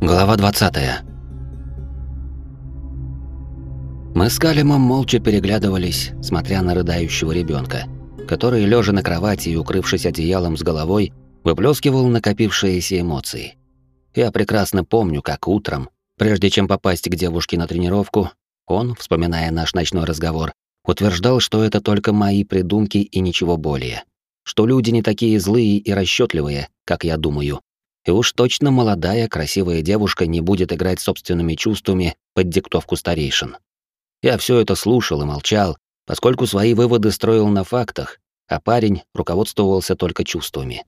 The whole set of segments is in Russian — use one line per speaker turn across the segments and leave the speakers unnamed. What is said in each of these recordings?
Глава 20. Мы с Калимом молча переглядывались, смотря на рыдающего ребенка, который, лежа на кровати и укрывшись одеялом с головой, выплескивал накопившиеся эмоции. Я прекрасно помню, как утром, прежде чем попасть к девушке на тренировку, он, вспоминая наш ночной разговор, утверждал, что это только мои придумки и ничего более. Что люди не такие злые и расчетливые, как я думаю, и уж точно молодая, красивая девушка не будет играть собственными чувствами под диктовку старейшин. Я все это слушал и молчал, поскольку свои выводы строил на фактах, а парень руководствовался только чувствами.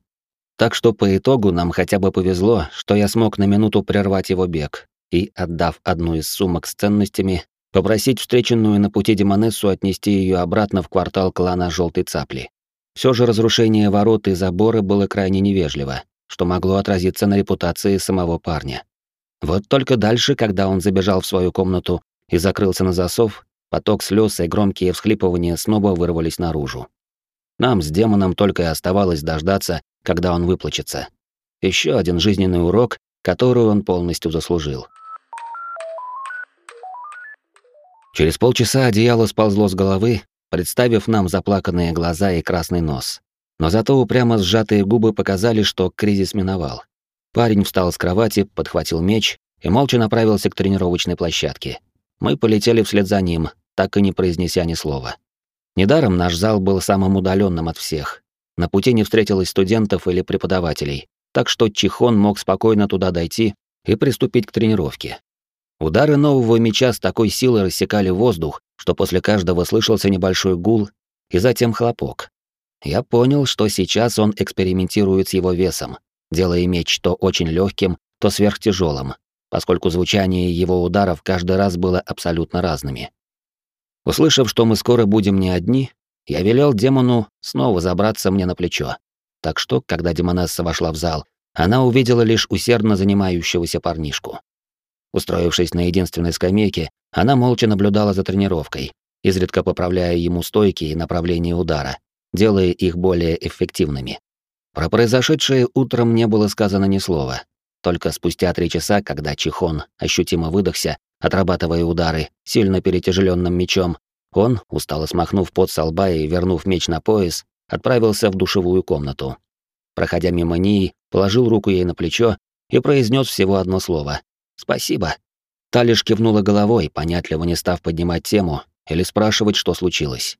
Так что по итогу нам хотя бы повезло, что я смог на минуту прервать его бег и, отдав одну из сумок с ценностями, попросить встреченную на пути Демонессу отнести ее обратно в квартал клана Желтой Цапли. Все же разрушение ворот и забора было крайне невежливо, что могло отразиться на репутации самого парня. Вот только дальше, когда он забежал в свою комнату и закрылся на засов, поток слез и громкие всхлипывания снова вырвались наружу. Нам с демоном только и оставалось дождаться, когда он выплачется. Еще один жизненный урок, который он полностью заслужил. Через полчаса одеяло сползло с головы, представив нам заплаканные глаза и красный нос. Но зато упрямо сжатые губы показали, что кризис миновал. Парень встал с кровати, подхватил меч и молча направился к тренировочной площадке. Мы полетели вслед за ним, так и не произнеся ни слова. Недаром наш зал был самым удаленным от всех. На пути не встретилось студентов или преподавателей, так что Чихон мог спокойно туда дойти и приступить к тренировке. Удары нового меча с такой силой рассекали воздух, что после каждого слышался небольшой гул и затем хлопок. Я понял, что сейчас он экспериментирует с его весом, делая меч то очень легким, то сверхтяжелым, поскольку звучание его ударов каждый раз было абсолютно разными. Услышав, что мы скоро будем не одни, я велел демону снова забраться мне на плечо. Так что, когда демонесса вошла в зал, она увидела лишь усердно занимающегося парнишку. Устроившись на единственной скамейке, она молча наблюдала за тренировкой, изредка поправляя ему стойки и направление удара, делая их более эффективными. Про произошедшее утром не было сказано ни слова. Только спустя три часа, когда Чихон ощутимо выдохся, отрабатывая удары сильно перетяжеленным мечом, он, устало смахнув пот со лба и вернув меч на пояс, отправился в душевую комнату. Проходя мимо Нии, положил руку ей на плечо и произнес всего одно слово «Спасибо». Та лишь кивнула головой, понятливо не став поднимать тему или спрашивать, что случилось.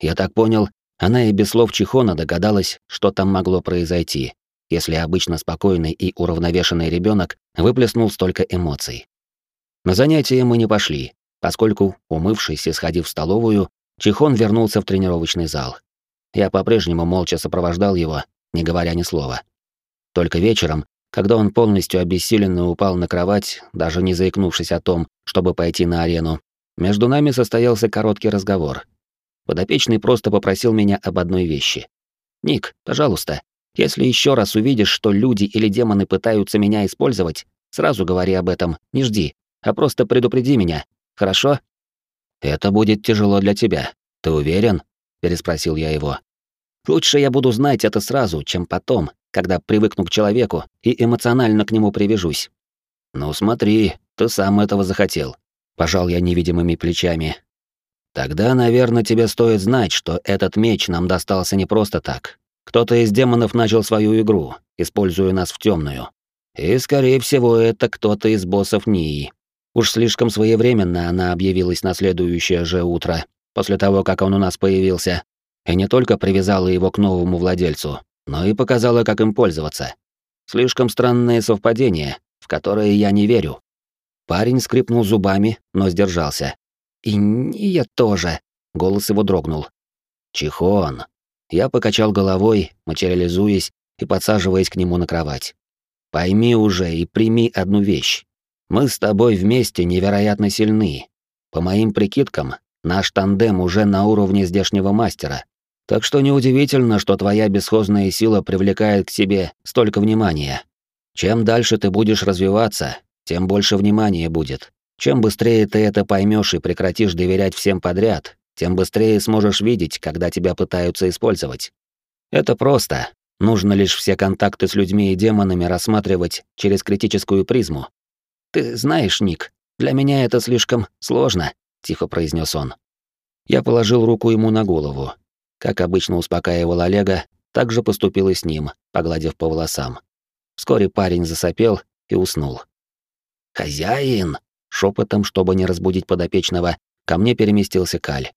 Я так понял, она и без слов Чихона догадалась, что там могло произойти, если обычно спокойный и уравновешенный ребенок выплеснул столько эмоций. На занятия мы не пошли, поскольку, умывшись и сходив в столовую, Чихон вернулся в тренировочный зал. Я по-прежнему молча сопровождал его, не говоря ни слова. Только вечером, когда он полностью обессиленно упал на кровать, даже не заикнувшись о том, чтобы пойти на арену, между нами состоялся короткий разговор — Подопечный просто попросил меня об одной вещи. «Ник, пожалуйста, если еще раз увидишь, что люди или демоны пытаются меня использовать, сразу говори об этом, не жди, а просто предупреди меня, хорошо?» «Это будет тяжело для тебя. Ты уверен?» — переспросил я его. «Лучше я буду знать это сразу, чем потом, когда привыкну к человеку и эмоционально к нему привяжусь». «Ну смотри, ты сам этого захотел», — пожал я невидимыми плечами, Тогда, наверное, тебе стоит знать, что этот меч нам достался не просто так. Кто-то из демонов начал свою игру, используя нас в темную. И, скорее всего, это кто-то из боссов Нии. Уж слишком своевременно она объявилась на следующее же утро, после того, как он у нас появился, и не только привязала его к новому владельцу, но и показала, как им пользоваться. Слишком странное совпадение, в которое я не верю. Парень скрипнул зубами, но сдержался. «И я тоже», — голос его дрогнул. «Чихон». Я покачал головой, материализуясь и подсаживаясь к нему на кровать. «Пойми уже и прими одну вещь. Мы с тобой вместе невероятно сильны. По моим прикидкам, наш тандем уже на уровне здешнего мастера. Так что неудивительно, что твоя бесхозная сила привлекает к себе столько внимания. Чем дальше ты будешь развиваться, тем больше внимания будет. Чем быстрее ты это поймешь и прекратишь доверять всем подряд, тем быстрее сможешь видеть, когда тебя пытаются использовать. Это просто, Нужно лишь все контакты с людьми и демонами рассматривать через критическую призму. Ты знаешь, Ник, для меня это слишком сложно, тихо произнес он. Я положил руку ему на голову. Как обычно успокаивал Олега, так же поступил и с ним, погладив по волосам. Вскоре парень засопел и уснул. «Хозяин!» — шепотом, чтобы не разбудить подопечного, ко мне переместился Каль.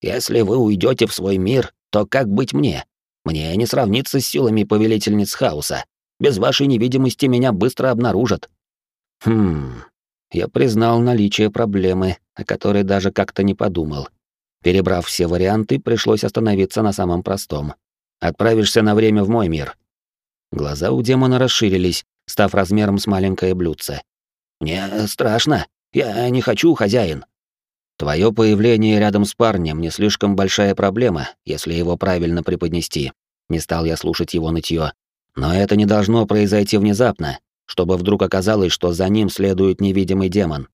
«Если вы уйдете в свой мир, то как быть мне? Мне не сравниться с силами повелительниц хаоса. Без вашей невидимости меня быстро обнаружат». Хм, я признал наличие проблемы, о которой даже как-то не подумал. Перебрав все варианты, пришлось остановиться на самом простом. Отправишься на время в мой мир. Глаза у демона расширились, став размером с маленькое блюдце. Мне страшно. Я не хочу, хозяин. Твое появление рядом с парнем не слишком большая проблема, если его правильно преподнести. Не стал я слушать его нытье. Но это не должно произойти внезапно, чтобы вдруг оказалось, что за ним следует невидимый демон.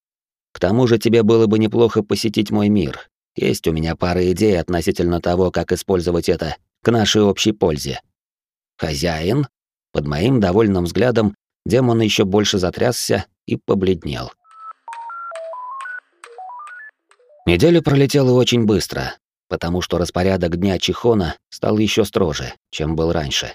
К тому же тебе было бы неплохо посетить мой мир. Есть у меня пара идей относительно того, как использовать это к нашей общей пользе. Хозяин? Под моим довольным взглядом демон еще больше затрясся и побледнел. Неделя пролетела очень быстро, потому что распорядок дня Чихона стал еще строже, чем был раньше.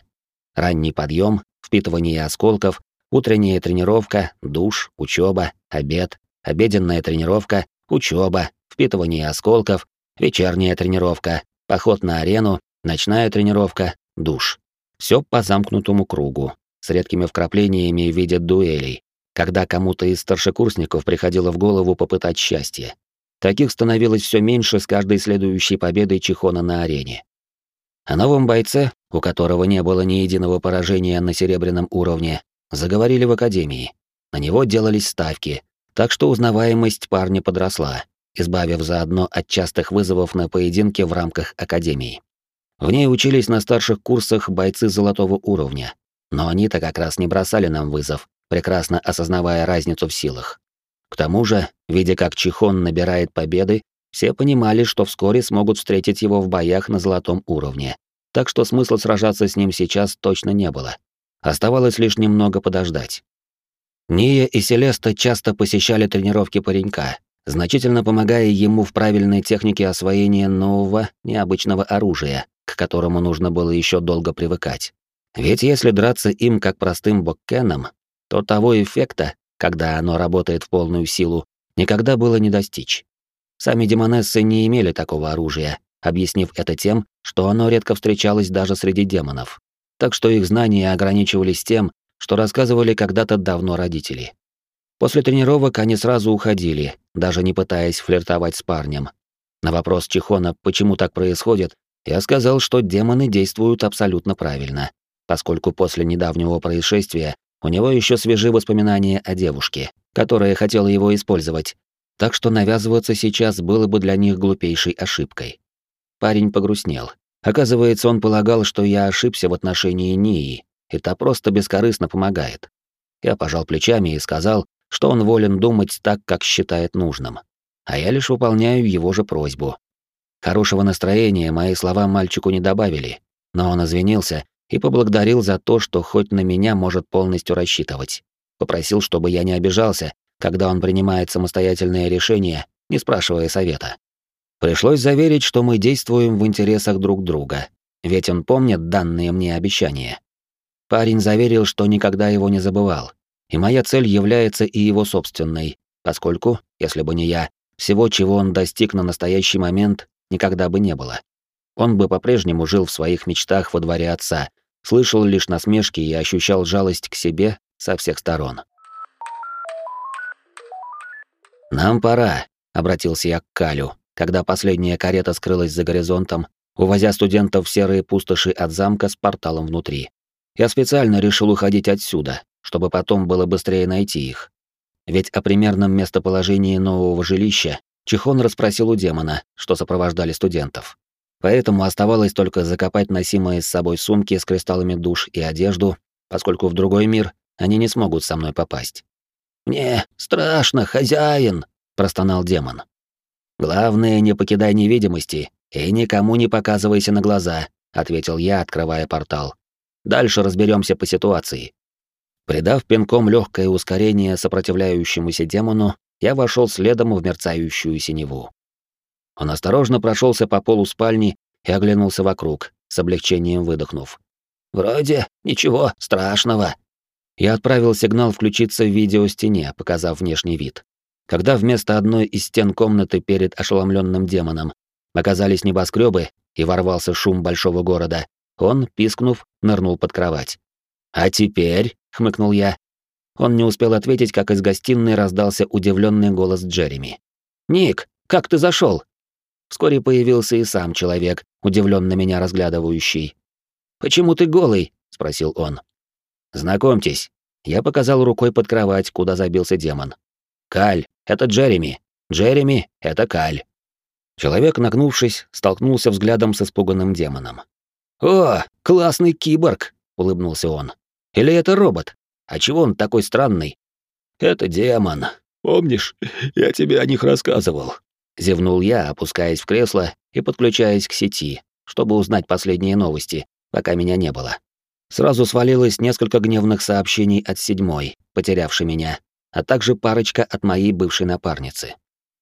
Ранний подъем, впитывание осколков, утренняя тренировка, душ, учеба, обед, обеденная тренировка, учеба, впитывание осколков, вечерняя тренировка, поход на арену, ночная тренировка, душ. Все по замкнутому кругу, с редкими вкраплениями в виде дуэлей, когда кому-то из старшекурсников приходило в голову попытать счастье. Таких становилось все меньше с каждой следующей победой Чихона на арене. О новом бойце, у которого не было ни единого поражения на серебряном уровне, заговорили в академии. На него делались ставки, так что узнаваемость парня подросла, избавив заодно от частых вызовов на поединки в рамках академии. В ней учились на старших курсах бойцы золотого уровня, но они-то как раз не бросали нам вызов, прекрасно осознавая разницу в силах. К тому же, видя, как Чихон набирает победы, все понимали, что вскоре смогут встретить его в боях на золотом уровне. Так что смысла сражаться с ним сейчас точно не было. Оставалось лишь немного подождать. Ния и Селеста часто посещали тренировки паренька, значительно помогая ему в правильной технике освоения нового, необычного оружия, к которому нужно было еще долго привыкать. Ведь если драться им как простым боккеном, то того эффекта, когда оно работает в полную силу, никогда было не достичь. Сами демонессы не имели такого оружия, объяснив это тем, что оно редко встречалось даже среди демонов. Так что их знания ограничивались тем, что рассказывали когда-то давно родители. После тренировок они сразу уходили, даже не пытаясь флиртовать с парнем. На вопрос Чихона, почему так происходит, я сказал, что демоны действуют абсолютно правильно, поскольку после недавнего происшествия у него еще свежи воспоминания о девушке, которая хотела его использовать, так что навязываться сейчас было бы для них глупейшей ошибкой. Парень погрустнел. Оказывается, он полагал, что я ошибся в отношении Нии, и та просто бескорыстно помогает. Я пожал плечами и сказал, что он волен думать так, как считает нужным. А я лишь выполняю его же просьбу. Хорошего настроения мои слова мальчику не добавили, но он извинился и поблагодарил за то, что хоть на меня может полностью рассчитывать. Попросил, чтобы я не обижался, когда он принимает самостоятельное решение, не спрашивая совета. Пришлось заверить, что мы действуем в интересах друг друга, ведь он помнит данные мне обещания. Парень заверил, что никогда его не забывал, и моя цель является и его собственной, поскольку, если бы не я, всего, чего он достиг на настоящий момент, никогда бы не было. Он бы по-прежнему жил в своих мечтах во дворе отца, слышал лишь насмешки и ощущал жалость к себе со всех сторон. «Нам пора», — обратился я к Калю, когда последняя карета скрылась за горизонтом, увозя студентов в серые пустоши от замка с порталом внутри. Я специально решил уходить отсюда, чтобы потом было быстрее найти их. Ведь о примерном местоположении нового жилища Чихон расспросил у демона, что сопровождали студентов. Поэтому оставалось только закопать носимые с собой сумки с кристаллами душ и одежду, поскольку в другой мир они не смогут со мной попасть. «Мне страшно, хозяин!» — простонал демон. «Главное, не покидай невидимости и никому не показывайся на глаза», — ответил я, открывая портал. Дальше разберемся по ситуации. Придав пинком легкое ускорение сопротивляющемуся демону, я вошел следом в мерцающую синеву. Он осторожно прошелся по полу спальни и оглянулся вокруг, с облегчением выдохнув. «Вроде ничего страшного». Я отправил сигнал включиться в видеостене, показав внешний вид. Когда вместо одной из стен комнаты перед ошеломленным демоном оказались небоскребы и ворвался шум большого города, он, пискнув, нырнул под кровать. «А теперь?» — хмыкнул я. Он не успел ответить, как из гостиной раздался удивленный голос Джереми. «Ник, как ты зашел? Вскоре появился и сам человек, удивленно меня разглядывающий. «Почему ты голый?» — спросил он. «Знакомьтесь». Я показал рукой под кровать, куда забился демон. «Каль, это Джереми. Джереми — это Каль». Человек, нагнувшись, столкнулся взглядом с испуганным демоном. «О, классный киборг!» — улыбнулся он. Или это робот? А чего он такой странный? Это демон. Помнишь, я тебе о них рассказывал. Зевнул я, опускаясь в кресло и подключаясь к сети, чтобы узнать последние новости, пока меня не было. Сразу свалилось несколько гневных сообщений от седьмой, потерявшей меня, а также парочка от моей бывшей напарницы.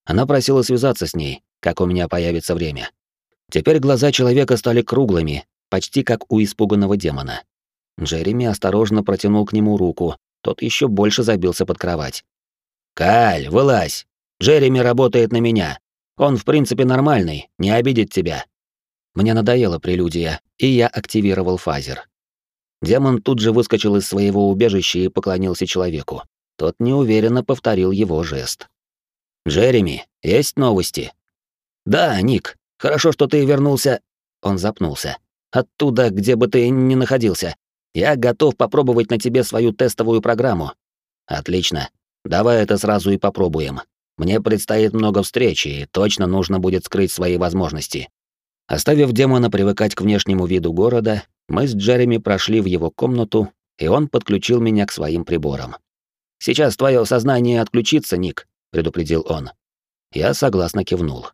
Она просила связаться с ней, как у меня появится время. Теперь глаза человека стали круглыми, почти как у испуганного демона. Джереми осторожно протянул к нему руку, тот еще больше забился под кровать. «Каль, вылазь! Джереми работает на меня. Он, в принципе, нормальный, не обидит тебя». Мне надоела прелюдия, и я активировал фазер. Демон тут же выскочил из своего убежища и поклонился человеку. Тот неуверенно повторил его жест. «Джереми, есть новости?» «Да, Ник, хорошо, что ты вернулся...» Он запнулся. «Оттуда, где бы ты ни находился. Я готов попробовать на тебе свою тестовую программу. Отлично. Давай это сразу и попробуем. Мне предстоит много встреч, и точно нужно будет скрыть свои возможности. Оставив демона привыкать к внешнему виду города, мы с Джереми прошли в его комнату, и он подключил меня к своим приборам. «Сейчас твое сознание отключится, Ник», — предупредил он. Я согласно кивнул.